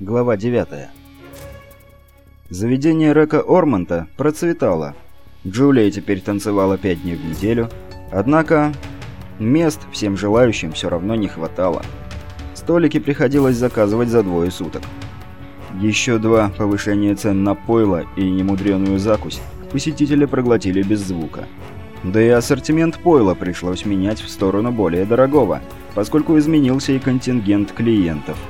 Глава 9. Заведение Река Ормонта процветало. Джулия теперь танцевала пять дней в неделю, однако мест всем желающим все равно не хватало. Столики приходилось заказывать за двое суток. Еще два повышения цен на пойло и немудреную закусь посетители проглотили без звука. Да и ассортимент пойла пришлось менять в сторону более дорогого, поскольку изменился и контингент клиентов –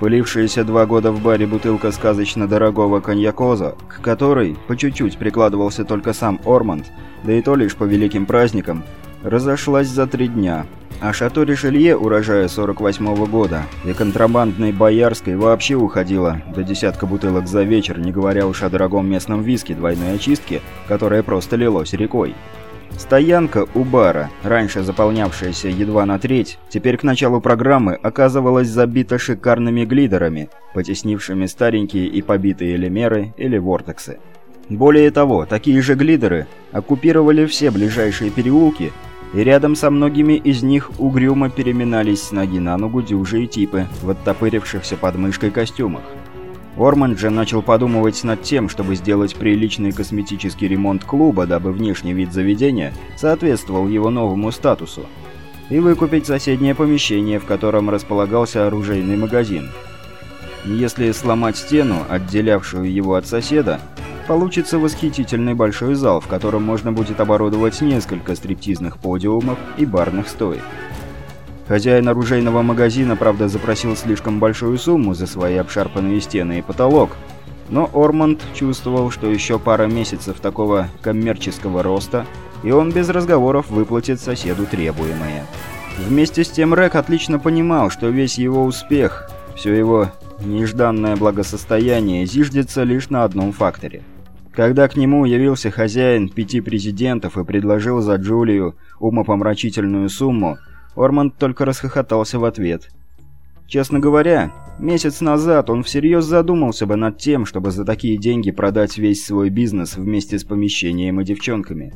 Пылившаяся два года в баре бутылка сказочно дорогого коньякоза, к которой по чуть-чуть прикладывался только сам Орманд, да и то лишь по великим праздникам, разошлась за три дня. А шато Ришелье урожая 48 -го года и контрабандной Боярской вообще уходила до десятка бутылок за вечер, не говоря уж о дорогом местном виске двойной очистки, которое просто лилось рекой. Стоянка у бара, раньше заполнявшаяся едва на треть, теперь к началу программы оказывалась забита шикарными глидерами, потеснившими старенькие и побитые лемеры или вортексы. Более того, такие же глидеры оккупировали все ближайшие переулки, и рядом со многими из них угрюмо переминались с ноги на ногу дюжие типы в оттопырившихся подмышкой костюмах. Орманд же начал подумывать над тем, чтобы сделать приличный косметический ремонт клуба, дабы внешний вид заведения соответствовал его новому статусу, и выкупить соседнее помещение, в котором располагался оружейный магазин. Если сломать стену, отделявшую его от соседа, получится восхитительный большой зал, в котором можно будет оборудовать несколько стриптизных подиумов и барных стоек. Хозяин оружейного магазина, правда, запросил слишком большую сумму за свои обшарпанные стены и потолок, но Ормонд чувствовал, что еще пара месяцев такого коммерческого роста, и он без разговоров выплатит соседу требуемое. Вместе с тем Рэк отлично понимал, что весь его успех, все его нежданное благосостояние зиждется лишь на одном факторе. Когда к нему явился хозяин пяти президентов и предложил за Джулию умопомрачительную сумму, Орманд только расхохотался в ответ. Честно говоря, месяц назад он всерьез задумался бы над тем, чтобы за такие деньги продать весь свой бизнес вместе с помещением и девчонками.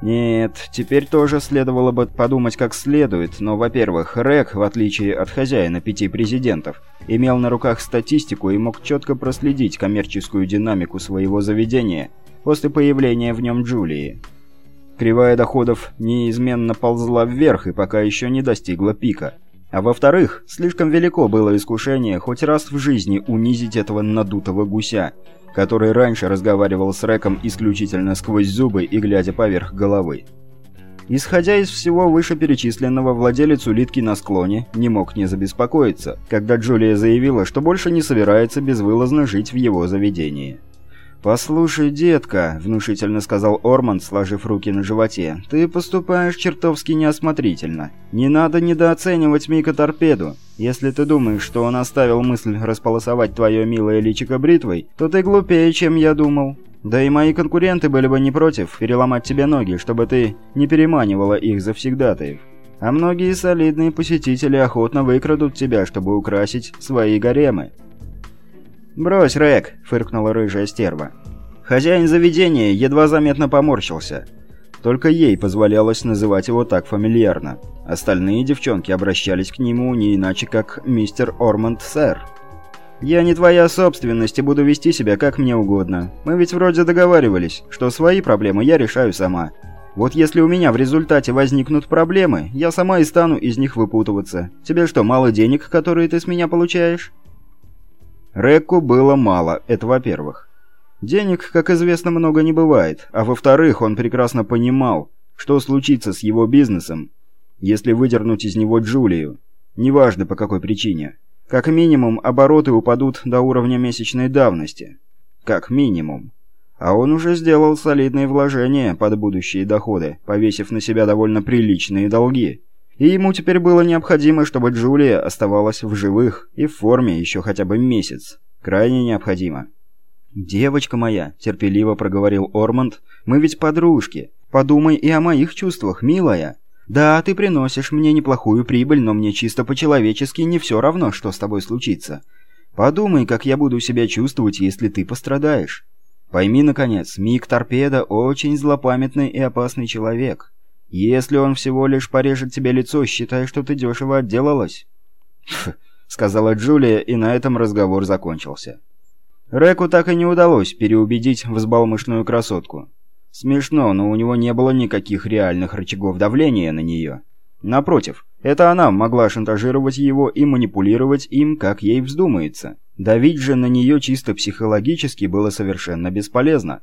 Нет, теперь тоже следовало бы подумать как следует, но, во-первых, Рэк, в отличие от хозяина пяти президентов, имел на руках статистику и мог четко проследить коммерческую динамику своего заведения после появления в нем Джулии. Кривая доходов неизменно ползла вверх и пока еще не достигла пика. А во-вторых, слишком велико было искушение хоть раз в жизни унизить этого надутого гуся, который раньше разговаривал с Рэком исключительно сквозь зубы и глядя поверх головы. Исходя из всего вышеперечисленного, владелец улитки на склоне не мог не забеспокоиться, когда Джулия заявила, что больше не собирается безвылазно жить в его заведении. «Послушай, детка», — внушительно сказал Орман, сложив руки на животе, — «ты поступаешь чертовски неосмотрительно. Не надо недооценивать Мика Торпеду. Если ты думаешь, что он оставил мысль располосовать твое милое личико бритвой, то ты глупее, чем я думал. Да и мои конкуренты были бы не против переломать тебе ноги, чтобы ты не переманивала их завсегдатаев. А многие солидные посетители охотно выкрадут тебя, чтобы украсить свои гаремы». «Брось, Рэк!» — фыркнула рыжая стерва. Хозяин заведения едва заметно поморщился. Только ей позволялось называть его так фамильярно. Остальные девчонки обращались к нему не иначе, как «Мистер Ормонд, сэр». «Я не твоя собственность и буду вести себя как мне угодно. Мы ведь вроде договаривались, что свои проблемы я решаю сама. Вот если у меня в результате возникнут проблемы, я сама и стану из них выпутываться. Тебе что, мало денег, которые ты с меня получаешь?» Рекку было мало, это во-первых. Денег, как известно, много не бывает, а во-вторых, он прекрасно понимал, что случится с его бизнесом, если выдернуть из него Джулию. Неважно по какой причине. Как минимум, обороты упадут до уровня месячной давности. Как минимум. А он уже сделал солидные вложения под будущие доходы, повесив на себя довольно приличные долги. И ему теперь было необходимо, чтобы Джулия оставалась в живых и в форме еще хотя бы месяц. Крайне необходимо. «Девочка моя», — терпеливо проговорил Ормонд, — «мы ведь подружки. Подумай и о моих чувствах, милая. Да, ты приносишь мне неплохую прибыль, но мне чисто по-человечески не все равно, что с тобой случится. Подумай, как я буду себя чувствовать, если ты пострадаешь. Пойми, наконец, Мик Торпеда очень злопамятный и опасный человек. Если он всего лишь порежет тебе лицо, считай, что ты дешево отделалась». сказала Джулия, и на этом разговор закончился. Реку так и не удалось переубедить взбалмошную красотку. Смешно, но у него не было никаких реальных рычагов давления на нее. Напротив, это она могла шантажировать его и манипулировать им, как ей вздумается. Давить же на нее чисто психологически было совершенно бесполезно.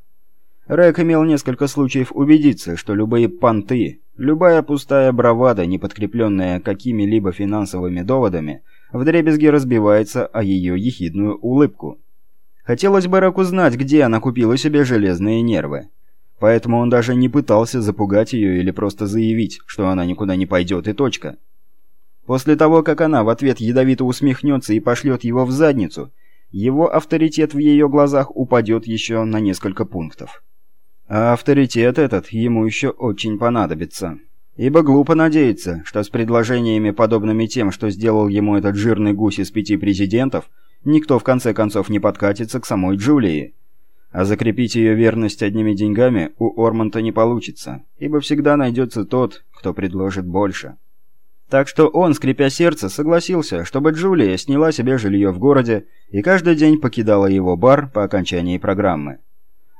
Рэк имел несколько случаев убедиться, что любые понты, любая пустая бравада, не подкрепленная какими-либо финансовыми доводами, вдребезги разбивается о ее ехидную улыбку. Хотелось бы Рэк узнать, где она купила себе железные нервы. Поэтому он даже не пытался запугать ее или просто заявить, что она никуда не пойдет и точка. После того, как она в ответ ядовито усмехнется и пошлет его в задницу, его авторитет в ее глазах упадет еще на несколько пунктов. А авторитет этот ему еще очень понадобится. Ибо глупо надеяться, что с предложениями, подобными тем, что сделал ему этот жирный гусь из пяти президентов, никто в конце концов не подкатится к самой Джулии. А закрепить ее верность одними деньгами у Ормонта не получится, ибо всегда найдется тот, кто предложит больше. Так что он, скрипя сердце, согласился, чтобы Джулия сняла себе жилье в городе и каждый день покидала его бар по окончании программы.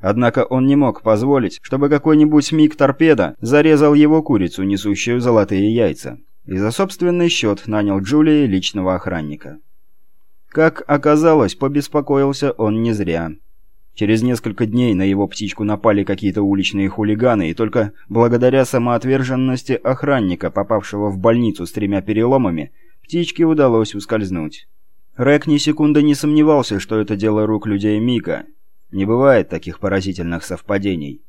Однако он не мог позволить, чтобы какой-нибудь миг-торпеда зарезал его курицу, несущую золотые яйца, и за собственный счет нанял Джулии личного охранника. Как оказалось, побеспокоился он не зря. Через несколько дней на его птичку напали какие-то уличные хулиганы, и только благодаря самоотверженности охранника, попавшего в больницу с тремя переломами, птичке удалось ускользнуть. Рэк ни секунды не сомневался, что это дело рук людей Мика, не бывает таких поразительных совпадений.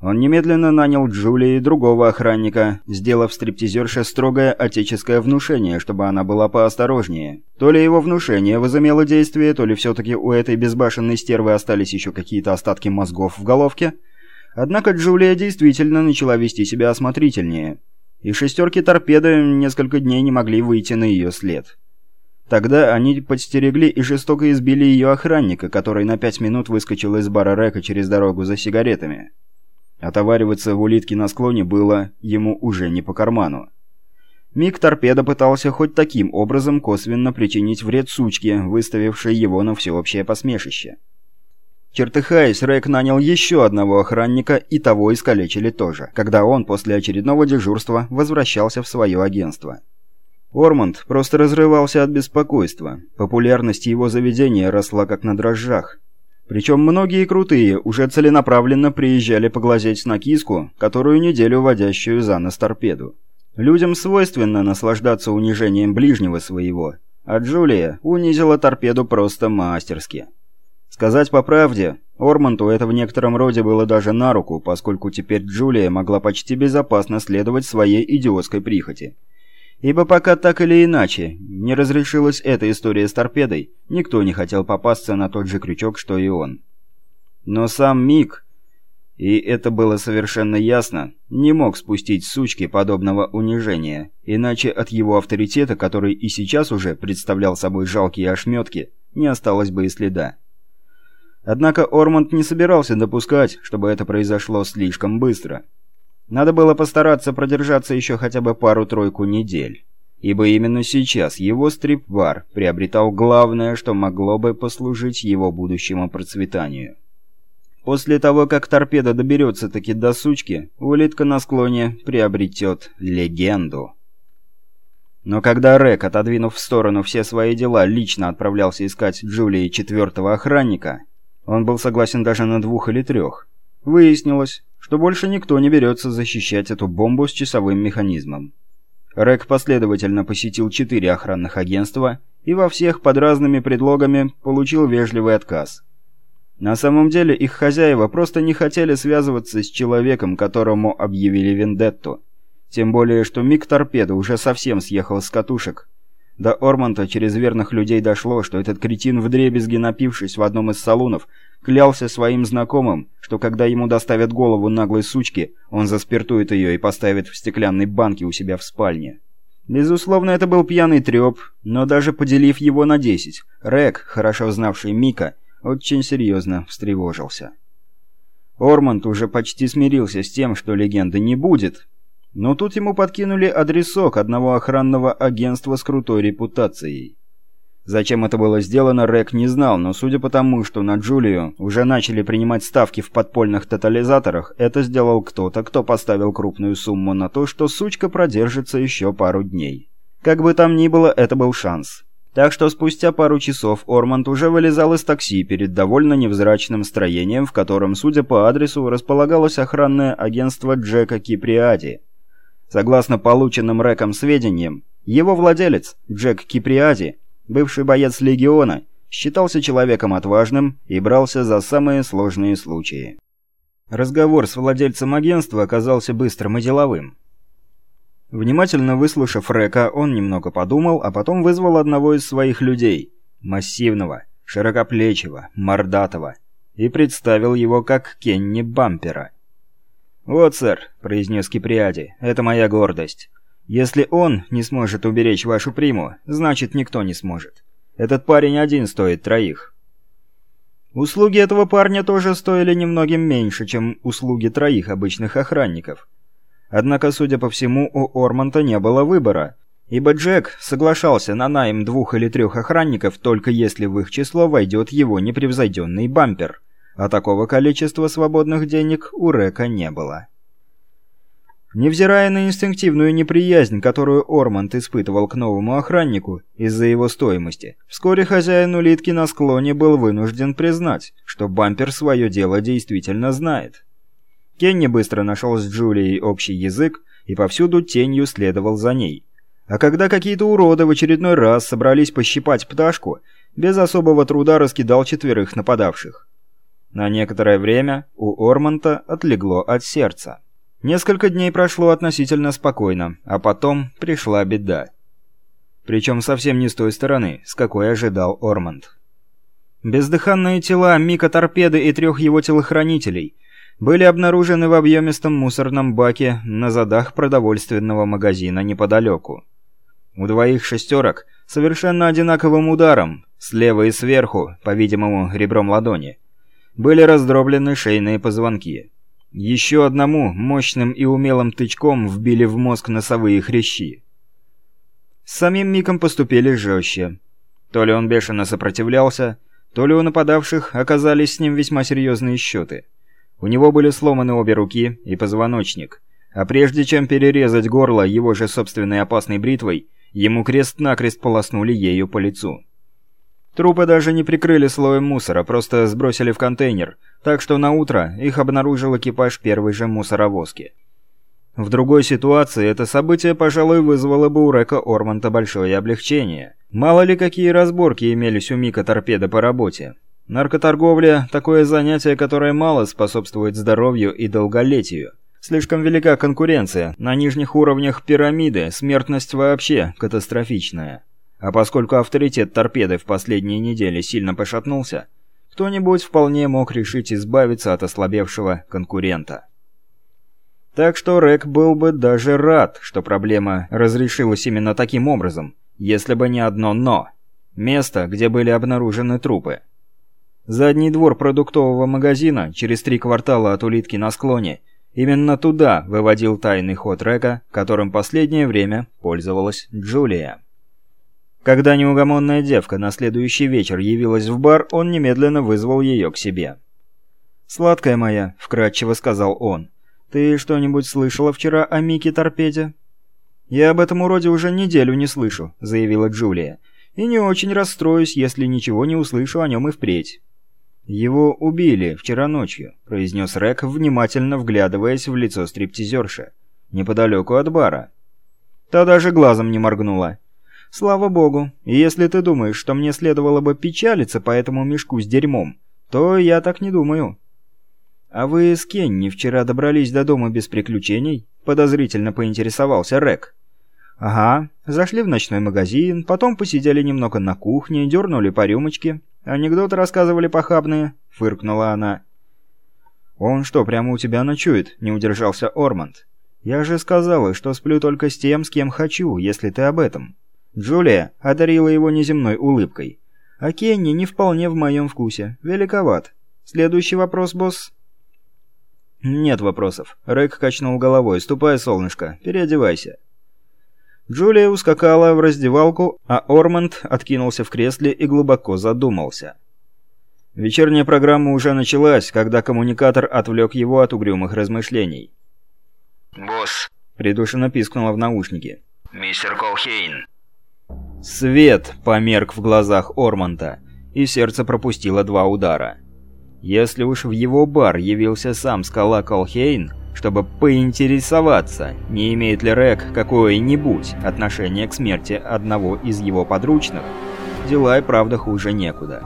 Он немедленно нанял Джулии другого охранника, сделав стриптизерше строгое отеческое внушение, чтобы она была поосторожнее. То ли его внушение возымело действие, то ли все-таки у этой безбашенной стервы остались еще какие-то остатки мозгов в головке. Однако Джулия действительно начала вести себя осмотрительнее, и шестерки торпеды несколько дней не могли выйти на ее след. Тогда они подстерегли и жестоко избили ее охранника, который на пять минут выскочил из бара Река через дорогу за сигаретами. Отовариваться в улитке на склоне было ему уже не по карману. Миг торпеда пытался хоть таким образом косвенно причинить вред сучке, выставившей его на всеобщее посмешище. Чертыхаясь, Рэк нанял еще одного охранника, и того искалечили тоже, когда он после очередного дежурства возвращался в свое агентство. Ормонд просто разрывался от беспокойства. Популярность его заведения росла как на дрожжах. Причем многие крутые уже целенаправленно приезжали поглазеть на киску, которую неделю водящую за нос торпеду. Людям свойственно наслаждаться унижением ближнего своего, а Джулия унизила торпеду просто мастерски. Сказать по правде, Ормонту это в некотором роде было даже на руку, поскольку теперь Джулия могла почти безопасно следовать своей идиотской прихоти – Ибо пока так или иначе не разрешилась эта история с торпедой, никто не хотел попасться на тот же крючок, что и он. Но сам Мик, и это было совершенно ясно, не мог спустить сучки подобного унижения, иначе от его авторитета, который и сейчас уже представлял собой жалкие ошметки, не осталось бы и следа. Однако Ормонд не собирался допускать, чтобы это произошло слишком быстро. Надо было постараться продержаться еще хотя бы пару-тройку недель. Ибо именно сейчас его стрип-бар приобретал главное, что могло бы послужить его будущему процветанию. После того, как торпеда доберется таки до сучки, улитка на склоне приобретет легенду. Но когда Рек, отодвинув в сторону все свои дела, лично отправлялся искать Джулии четвертого охранника, он был согласен даже на двух или трех. Выяснилось, что больше никто не берется защищать эту бомбу с часовым механизмом. Рек последовательно посетил четыре охранных агентства и во всех под разными предлогами получил вежливый отказ. На самом деле их хозяева просто не хотели связываться с человеком, которому объявили вендетту. Тем более, что Мик Торпеда уже совсем съехал с катушек. До Ормонта через верных людей дошло, что этот кретин вдребезги напившись в одном из салонов, клялся своим знакомым, что когда ему доставят голову наглой сучки, он заспиртует ее и поставит в стеклянной банке у себя в спальне. Безусловно, это был пьяный треп, но даже поделив его на десять, Рек, хорошо знавший Мика, очень серьезно встревожился. Ормонд уже почти смирился с тем, что легенды не будет, но тут ему подкинули адресок одного охранного агентства с крутой репутацией. Зачем это было сделано, Рек не знал, но судя по тому, что на Джулию уже начали принимать ставки в подпольных тотализаторах, это сделал кто-то, кто поставил крупную сумму на то, что сучка продержится еще пару дней. Как бы там ни было, это был шанс. Так что спустя пару часов Орманд уже вылезал из такси перед довольно невзрачным строением, в котором, судя по адресу, располагалось охранное агентство Джека Киприади. Согласно полученным Реком сведениям, его владелец, Джек Киприади, бывший боец Легиона, считался человеком отважным и брался за самые сложные случаи. Разговор с владельцем агентства оказался быстрым и деловым. Внимательно выслушав Река, он немного подумал, а потом вызвал одного из своих людей, массивного, широкоплечего, мордатого, и представил его как Кенни Бампера. «Вот, сэр», — произнес Киприади, — «это моя гордость. Если он не сможет уберечь вашу приму, значит, никто не сможет. Этот парень один стоит троих». Услуги этого парня тоже стоили немногим меньше, чем услуги троих обычных охранников — Однако, судя по всему, у Ормонта не было выбора, ибо Джек соглашался на найм двух или трех охранников только если в их число войдет его непревзойденный бампер, а такого количества свободных денег у Река не было. Невзирая на инстинктивную неприязнь, которую Ормонд испытывал к новому охраннику из-за его стоимости, вскоре хозяин улитки на склоне был вынужден признать, что бампер свое дело действительно знает. Кенни быстро нашел с Джулией общий язык и повсюду тенью следовал за ней. А когда какие-то уроды в очередной раз собрались пощипать пташку, без особого труда раскидал четверых нападавших. На некоторое время у Ормонта отлегло от сердца. Несколько дней прошло относительно спокойно, а потом пришла беда. Причем совсем не с той стороны, с какой ожидал Ормонд. Бездыханные тела Мика Торпеды и трех его телохранителей были обнаружены в объемистом мусорном баке на задах продовольственного магазина неподалеку. У двоих шестерок совершенно одинаковым ударом, слева и сверху, по-видимому, ребром ладони, были раздроблены шейные позвонки. Еще одному мощным и умелым тычком вбили в мозг носовые хрящи. С самим Миком поступили жестче. То ли он бешено сопротивлялся, то ли у нападавших оказались с ним весьма серьезные счеты – у него были сломаны обе руки и позвоночник. А прежде чем перерезать горло его же собственной опасной бритвой, ему крест-накрест полоснули ею по лицу. Трупы даже не прикрыли слоем мусора, просто сбросили в контейнер, так что на утро их обнаружил экипаж первой же мусоровозки. В другой ситуации это событие, пожалуй, вызвало бы у Река Орманта большое облегчение. Мало ли какие разборки имелись у Мика торпеда по работе. Наркоторговля – такое занятие, которое мало способствует здоровью и долголетию. Слишком велика конкуренция, на нижних уровнях пирамиды смертность вообще катастрофичная. А поскольку авторитет торпеды в последние недели сильно пошатнулся, кто-нибудь вполне мог решить избавиться от ослабевшего конкурента. Так что Рек был бы даже рад, что проблема разрешилась именно таким образом, если бы не одно «но». Место, где были обнаружены трупы. Задний двор продуктового магазина, через три квартала от улитки на склоне, именно туда выводил тайный ход Река, которым последнее время пользовалась Джулия. Когда неугомонная девка на следующий вечер явилась в бар, он немедленно вызвал ее к себе. «Сладкая моя», — вкратчиво сказал он, — «ты что-нибудь слышала вчера о Мике Торпеде?» «Я об этом уроде уже неделю не слышу», — заявила Джулия, — «и не очень расстроюсь, если ничего не услышу о нем и впредь». «Его убили вчера ночью», — произнес Рек, внимательно вглядываясь в лицо стриптизерши, неподалеку от бара. Та даже глазом не моргнула. «Слава богу, и если ты думаешь, что мне следовало бы печалиться по этому мешку с дерьмом, то я так не думаю». «А вы с Кенни вчера добрались до дома без приключений?» — подозрительно поинтересовался Рек. «Ага, зашли в ночной магазин, потом посидели немного на кухне, дернули по рюмочке, «Анекдоты рассказывали похабные», — фыркнула она. «Он что, прямо у тебя ночует?» — не удержался Орманд. «Я же сказала, что сплю только с тем, с кем хочу, если ты об этом». Джулия одарила его неземной улыбкой. «А Кенни не вполне в моем вкусе. Великоват. Следующий вопрос, босс?» «Нет вопросов». Рэк качнул головой. «Ступай, солнышко. Переодевайся». Джулия ускакала в раздевалку, а Ормонд откинулся в кресле и глубоко задумался. Вечерняя программа уже началась, когда коммуникатор отвлек его от угрюмых размышлений. «Босс», — придушенно пискнуло в наушнике. «Мистер Колхейн». Свет померк в глазах Ормонта, и сердце пропустило два удара. Если уж в его бар явился сам скала Колхейн, чтобы поинтересоваться, не имеет ли Рек какое-нибудь отношение к смерти одного из его подручных, дела и правда хуже некуда.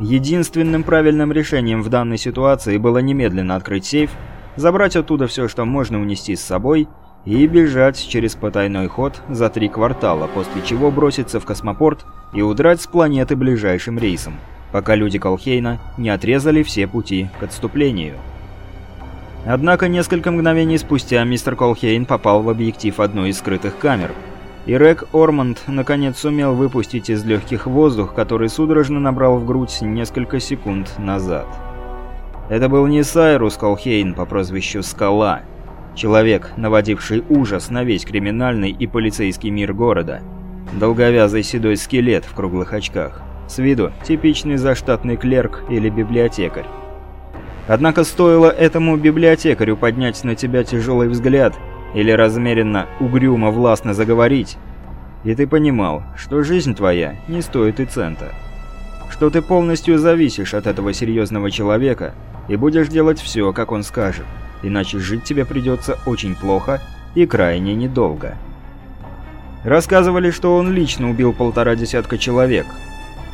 Единственным правильным решением в данной ситуации было немедленно открыть сейф, забрать оттуда все, что можно унести с собой, и бежать через потайной ход за три квартала, после чего броситься в космопорт и удрать с планеты ближайшим рейсом, пока люди Колхейна не отрезали все пути к отступлению. Однако несколько мгновений спустя мистер Колхейн попал в объектив одной из скрытых камер, и Рек Ормонд наконец сумел выпустить из легких воздух, который судорожно набрал в грудь несколько секунд назад. Это был не Сайрус Колхейн по прозвищу Скала, человек, наводивший ужас на весь криминальный и полицейский мир города, долговязый седой скелет в круглых очках, с виду типичный заштатный клерк или библиотекарь. Однако стоило этому библиотекарю поднять на тебя тяжелый взгляд или размеренно угрюмо властно заговорить, и ты понимал, что жизнь твоя не стоит и цента. Что ты полностью зависишь от этого серьезного человека и будешь делать все, как он скажет, иначе жить тебе придется очень плохо и крайне недолго. Рассказывали, что он лично убил полтора десятка человек –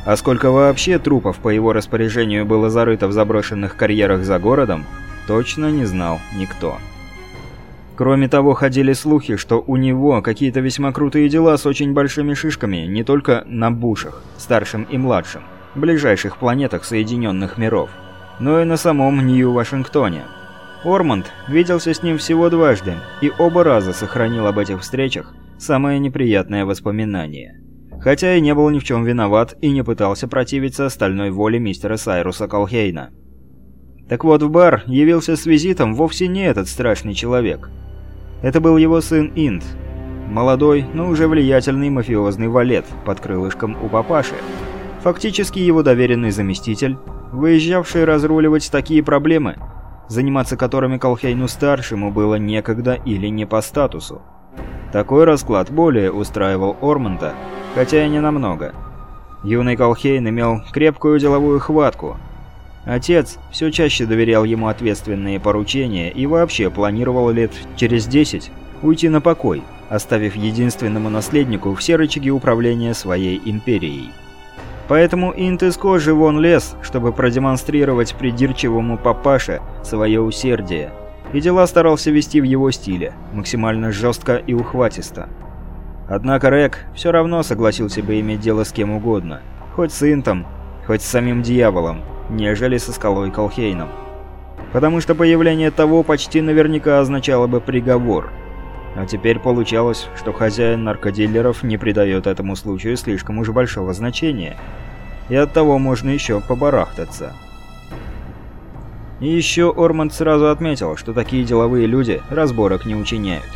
а сколько вообще трупов по его распоряжению было зарыто в заброшенных карьерах за городом, точно не знал никто. Кроме того, ходили слухи, что у него какие-то весьма крутые дела с очень большими шишками не только на Бушах, старшем и младшем, ближайших планетах Соединенных Миров, но и на самом Нью-Вашингтоне. Ормонд виделся с ним всего дважды, и оба раза сохранил об этих встречах самое неприятное воспоминание – хотя и не был ни в чем виноват и не пытался противиться остальной воле мистера Сайруса Колхейна. Так вот, в бар явился с визитом вовсе не этот страшный человек. Это был его сын Инд, молодой, но уже влиятельный мафиозный валет под крылышком у папаши. Фактически его доверенный заместитель, выезжавший разруливать такие проблемы, заниматься которыми Колхейну-старшему было некогда или не по статусу. Такой расклад более устраивал Ормонта, хотя и не намного. Юный Колхейн имел крепкую деловую хватку. Отец все чаще доверял ему ответственные поручения и вообще планировал лет через 10 уйти на покой, оставив единственному наследнику все рычаги управления своей империей. Поэтому Инт из кожи вон лез, чтобы продемонстрировать придирчивому папаше свое усердие, и дела старался вести в его стиле, максимально жестко и ухватисто. Однако Рек все равно согласился бы иметь дело с кем угодно, хоть с Интом, хоть с самим дьяволом, нежели со скалой Колхейном. Потому что появление того почти наверняка означало бы приговор. А теперь получалось, что хозяин наркодилеров не придает этому случаю слишком уж большого значения. И оттого можно еще побарахтаться. И еще Орманд сразу отметил, что такие деловые люди разборок не учиняют.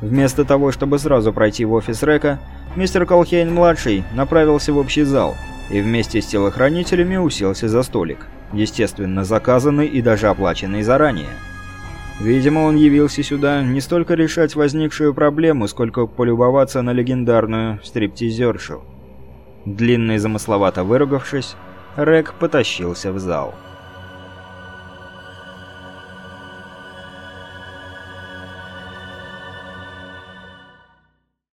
Вместо того, чтобы сразу пройти в офис Река, мистер Колхейн-младший направился в общий зал и вместе с телохранителями уселся за столик, естественно, заказанный и даже оплаченный заранее. Видимо, он явился сюда не столько решать возникшую проблему, сколько полюбоваться на легендарную стриптизершу. Длинно и замысловато выругавшись, Рек потащился в зал.